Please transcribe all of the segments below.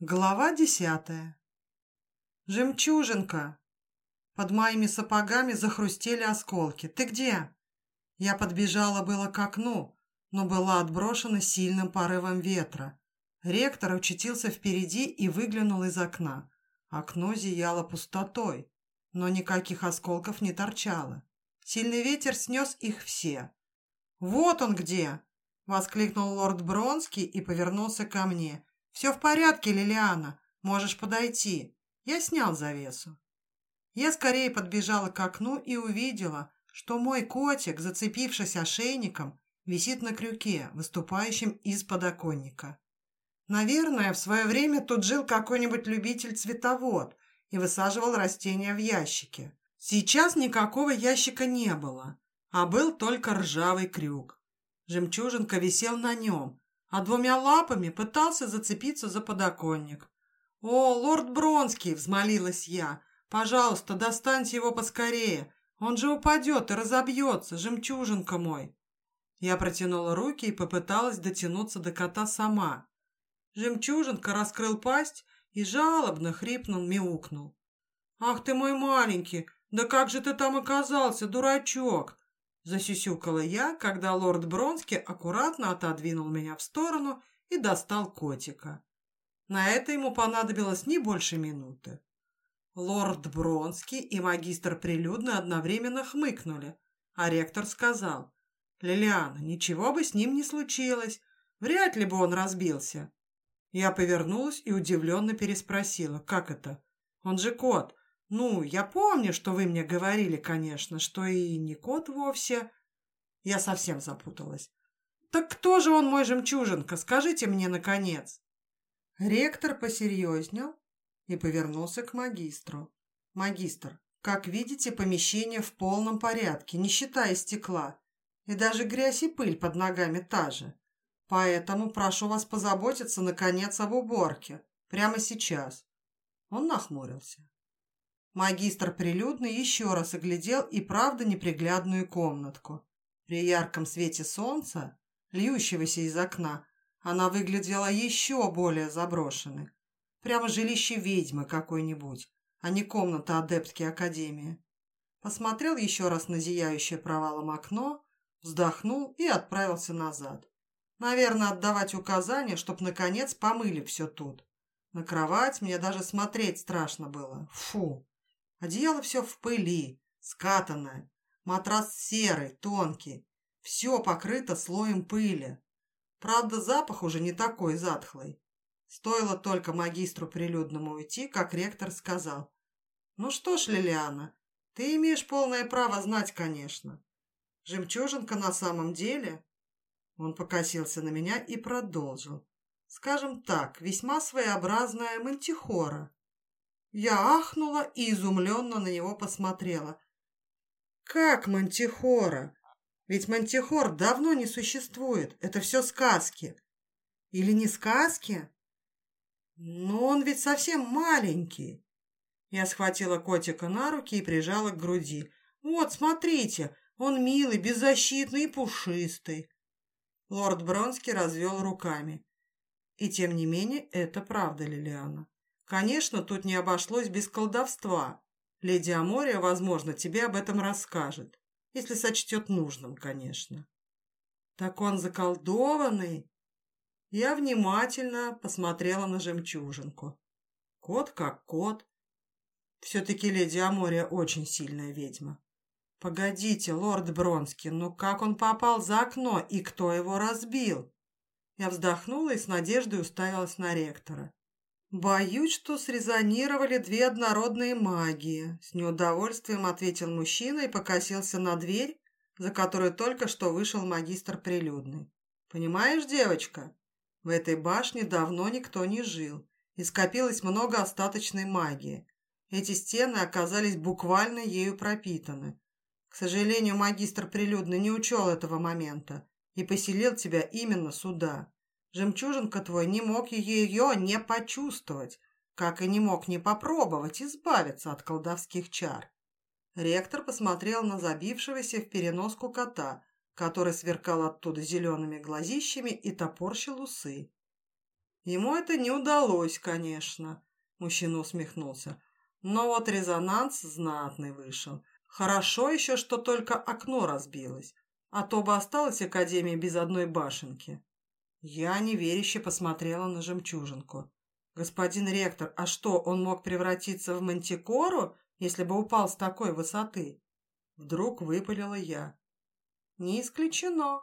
Глава десятая. «Жемчужинка!» Под моими сапогами захрустели осколки. «Ты где?» Я подбежала было к окну, но была отброшена сильным порывом ветра. Ректор очутился впереди и выглянул из окна. Окно зияло пустотой, но никаких осколков не торчало. Сильный ветер снес их все. «Вот он где!» — воскликнул лорд Бронский и повернулся ко мне. «Все в порядке, Лилиана. Можешь подойти. Я снял завесу». Я скорее подбежала к окну и увидела, что мой котик, зацепившись ошейником, висит на крюке, выступающем из подоконника. Наверное, в свое время тут жил какой-нибудь любитель-цветовод и высаживал растения в ящике. Сейчас никакого ящика не было, а был только ржавый крюк. Жемчужинка висел на нем, а двумя лапами пытался зацепиться за подоконник. «О, лорд Бронский!» — взмолилась я. «Пожалуйста, достаньте его поскорее. Он же упадет и разобьется, жемчужинка мой!» Я протянула руки и попыталась дотянуться до кота сама. Жемчужинка раскрыл пасть и жалобно хрипнул, мяукнул. «Ах ты мой маленький! Да как же ты там оказался, дурачок!» Засюсюкала я, когда лорд Бронский аккуратно отодвинул меня в сторону и достал котика. На это ему понадобилось не больше минуты. Лорд Бронский и магистр прилюдно одновременно хмыкнули, а ректор сказал, «Лилиана, ничего бы с ним не случилось, вряд ли бы он разбился». Я повернулась и удивленно переспросила, «Как это? Он же кот, «Ну, я помню, что вы мне говорили, конечно, что и не кот вовсе». Я совсем запуталась. «Так кто же он, мой жемчужинка? Скажите мне, наконец!» Ректор посерьезнел и повернулся к магистру. «Магистр, как видите, помещение в полном порядке, не считая стекла, и даже грязь и пыль под ногами та же. Поэтому прошу вас позаботиться, наконец, об уборке. Прямо сейчас». Он нахмурился. Магистр прилюдно еще раз оглядел и правда неприглядную комнатку. При ярком свете солнца, льющегося из окна, она выглядела еще более заброшенной. Прямо жилище ведьмы какой-нибудь, а не комната адептки Академии. Посмотрел еще раз на зияющее провалом окно, вздохнул и отправился назад. Наверное, отдавать указания, чтоб наконец помыли все тут. На кровать мне даже смотреть страшно было. Фу! Одеяло все в пыли, скатанное. Матрас серый, тонкий. Все покрыто слоем пыли. Правда, запах уже не такой затхлый. Стоило только магистру прилюдному уйти, как ректор сказал. «Ну что ж, Лилиана, ты имеешь полное право знать, конечно. Жемчужинка на самом деле...» Он покосился на меня и продолжил. «Скажем так, весьма своеобразная мантихора. Я ахнула и изумленно на него посмотрела. «Как мантихора? Ведь мантихор давно не существует. Это все сказки. Или не сказки? Но он ведь совсем маленький». Я схватила котика на руки и прижала к груди. «Вот, смотрите, он милый, беззащитный и пушистый». Лорд Бронский развел руками. И тем не менее, это правда, Лилиана. Конечно, тут не обошлось без колдовства. Леди Амория, возможно, тебе об этом расскажет. Если сочтет нужным, конечно. Так он заколдованный? Я внимательно посмотрела на жемчужинку. Кот как кот. Все-таки леди Амория очень сильная ведьма. Погодите, лорд Бронский, ну как он попал за окно и кто его разбил? Я вздохнула и с надеждой уставилась на ректора. «Боюсь, что срезонировали две однородные магии», — с неудовольствием ответил мужчина и покосился на дверь, за которой только что вышел магистр прилюдный. «Понимаешь, девочка, в этой башне давно никто не жил, и скопилось много остаточной магии. Эти стены оказались буквально ею пропитаны. К сожалению, магистр прилюдный не учел этого момента и поселил тебя именно сюда. Жемчужинка твой не мог ее не почувствовать, как и не мог не попробовать избавиться от колдовских чар. Ректор посмотрел на забившегося в переноску кота, который сверкал оттуда зелеными глазищами и топорщил усы. Ему это не удалось, конечно, мужчина усмехнулся. Но вот резонанс знатный вышел. Хорошо еще, что только окно разбилось, а то бы осталась Академия без одной башенки. Я неверяще посмотрела на жемчужинку. «Господин ректор, а что, он мог превратиться в мантикору, если бы упал с такой высоты?» Вдруг выпалила я. «Не исключено».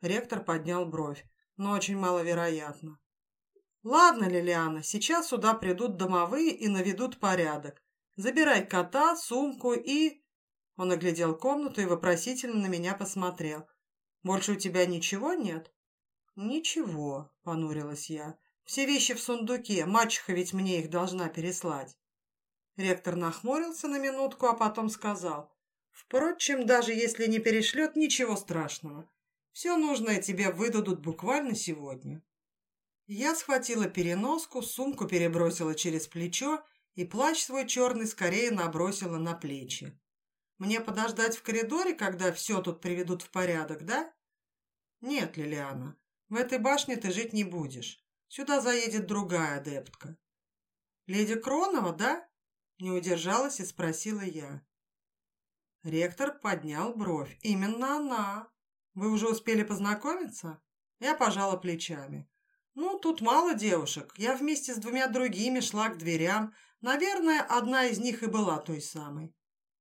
Ректор поднял бровь, но очень маловероятно. «Ладно, Лилиана, сейчас сюда придут домовые и наведут порядок. Забирай кота, сумку и...» Он оглядел комнату и вопросительно на меня посмотрел. «Больше у тебя ничего нет?» «Ничего», — понурилась я. «Все вещи в сундуке, мачеха ведь мне их должна переслать». Ректор нахмурился на минутку, а потом сказал. «Впрочем, даже если не перешлет, ничего страшного. Все нужное тебе выдадут буквально сегодня». Я схватила переноску, сумку перебросила через плечо и плащ свой черный скорее набросила на плечи. Мне подождать в коридоре, когда все тут приведут в порядок, да? Нет, Лилиана, в этой башне ты жить не будешь. Сюда заедет другая адептка. Леди Кронова, да? Не удержалась и спросила я. Ректор поднял бровь. Именно она. Вы уже успели познакомиться? Я пожала плечами. Ну, тут мало девушек. Я вместе с двумя другими шла к дверям. Наверное, одна из них и была той самой.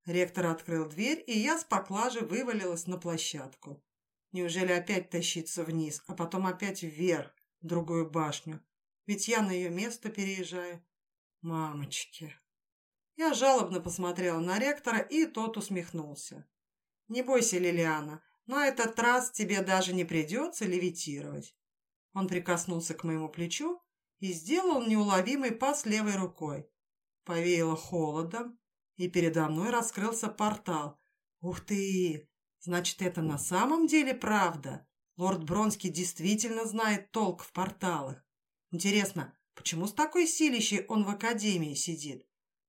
Ректор открыл дверь, и я с поклажи вывалилась на площадку. Неужели опять тащиться вниз, а потом опять вверх, в другую башню? Ведь я на ее место переезжаю. Мамочки. Я жалобно посмотрела на ректора, и тот усмехнулся. «Не бойся, Лилиана, но этот раз тебе даже не придется левитировать». Он прикоснулся к моему плечу и сделал неуловимый пас левой рукой. Повеяло холодом, и передо мной раскрылся портал. «Ух ты! Значит, это на самом деле правда? Лорд Бронский действительно знает толк в порталах. Интересно, почему с такой силищей он в Академии сидит?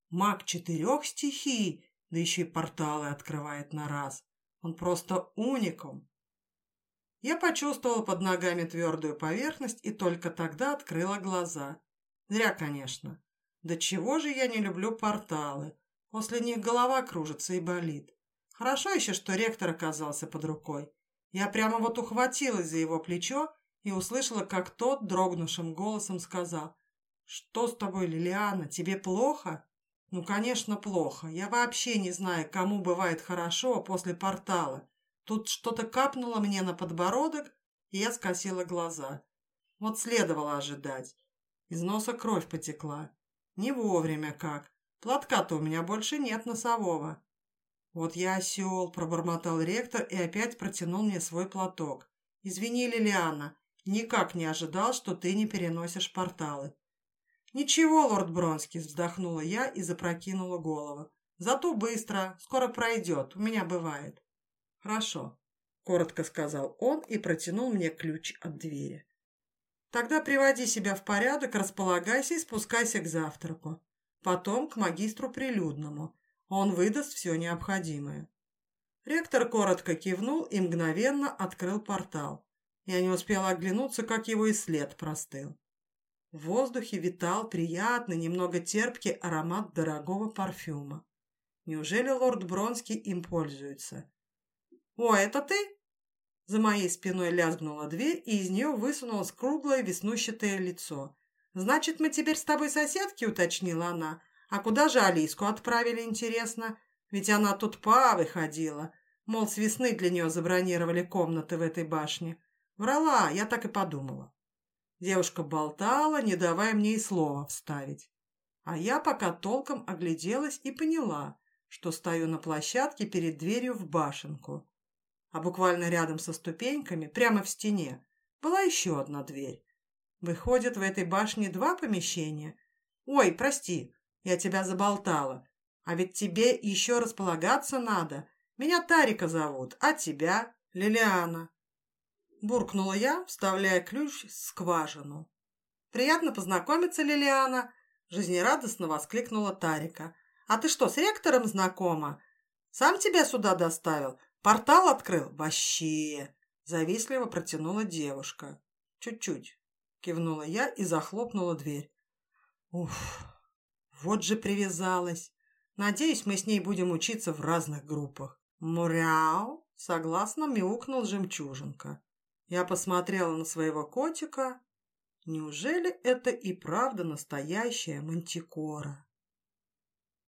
Маг четырех стихий, да еще и порталы открывает на раз. Он просто уникум. Я почувствовала под ногами твердую поверхность и только тогда открыла глаза. Зря, конечно. Да чего же я не люблю порталы? После них голова кружится и болит. Хорошо еще, что ректор оказался под рукой. Я прямо вот ухватилась за его плечо и услышала, как тот дрогнувшим голосом сказал. «Что с тобой, Лилиана? Тебе плохо?» «Ну, конечно, плохо. Я вообще не знаю, кому бывает хорошо после портала. Тут что-то капнуло мне на подбородок, и я скосила глаза. Вот следовало ожидать. Из носа кровь потекла. Не вовремя как. Платка-то у меня больше нет носового. Вот я осел, пробормотал ректор и опять протянул мне свой платок. Извини, Лилиана, никак не ожидал, что ты не переносишь порталы. «Ничего, лорд Бронский», — вздохнула я и запрокинула голову. «Зато быстро, скоро пройдет, у меня бывает». «Хорошо», — коротко сказал он и протянул мне ключ от двери. «Тогда приводи себя в порядок, располагайся и спускайся к завтраку. Потом к магистру прилюдному. Он выдаст все необходимое». Ректор коротко кивнул и мгновенно открыл портал. Я не успела оглянуться, как его и след простыл. В воздухе витал приятный, немного терпкий аромат дорогого парфюма. Неужели лорд Бронский им пользуется? «О, это ты?» За моей спиной лязгнула дверь, и из нее высунулось круглое веснущатое лицо. «Значит, мы теперь с тобой соседки?» — уточнила она. «А куда же Алиску отправили, интересно? Ведь она тут павы ходила. Мол, с весны для нее забронировали комнаты в этой башне. Врала, я так и подумала». Девушка болтала, не давая мне и слова вставить. А я пока толком огляделась и поняла, что стою на площадке перед дверью в башенку а буквально рядом со ступеньками, прямо в стене, была еще одна дверь. Выходит, в этой башне два помещения. Ой, прости, я тебя заболтала. А ведь тебе еще располагаться надо. Меня Тарика зовут, а тебя Лилиана. Буркнула я, вставляя ключ в скважину. «Приятно познакомиться, Лилиана!» Жизнерадостно воскликнула Тарика. «А ты что, с ректором знакома? Сам тебя сюда доставил? Портал открыл? Вообще!» Завистливо протянула девушка. «Чуть-чуть». – кивнула я и захлопнула дверь. Уф, вот же привязалась. Надеюсь, мы с ней будем учиться в разных группах. Муряу, согласно мяукнул жемчужинка. Я посмотрела на своего котика. Неужели это и правда настоящая мантикора?